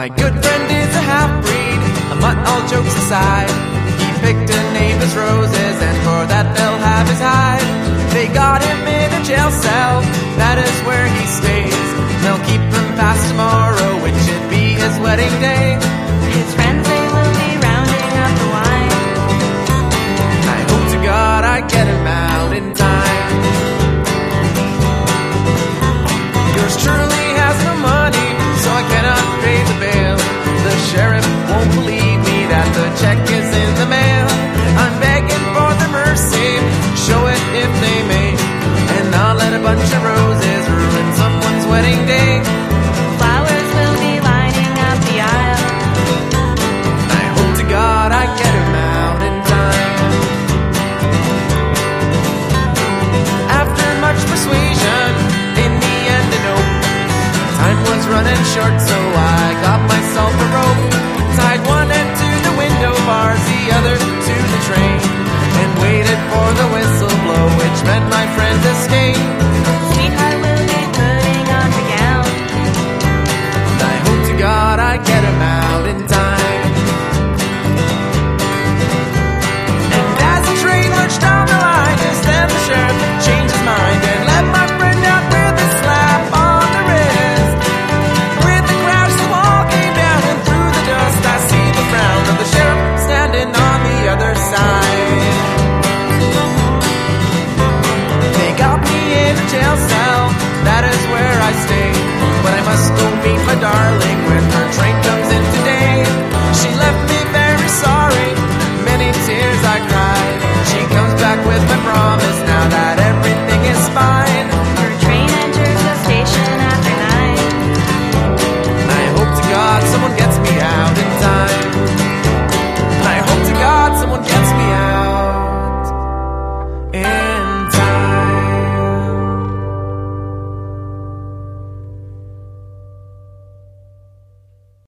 My good friend is a half breed, a mutt, all jokes aside. He picked a neighbor's roses, and for that they'll have his hide. They got him in a jail cell, that is sheriff won't believe me that the check is in the mail. I'm begging for their mercy, show it if they may. And I'll let a bunch of roses running short, so I got myself a rope. Tied one end to the window bars, the other to the train. And waited for the whistle blow, which meant my friend escaped. Sweetheart will be putting on her gown. And I hope to God I get him out that is where I stay. But I must go meet my darling